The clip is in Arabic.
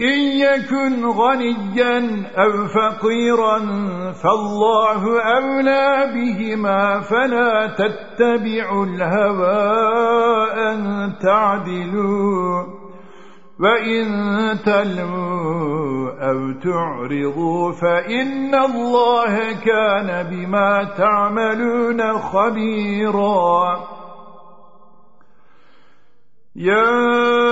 إن يكن غنيا أو فقيرا فالله أولى بهما فلا تتبعوا الهوى أن تعدلوا وإن تلموا أو تعرضوا فإن الله كان بما تعملون خبيراً يا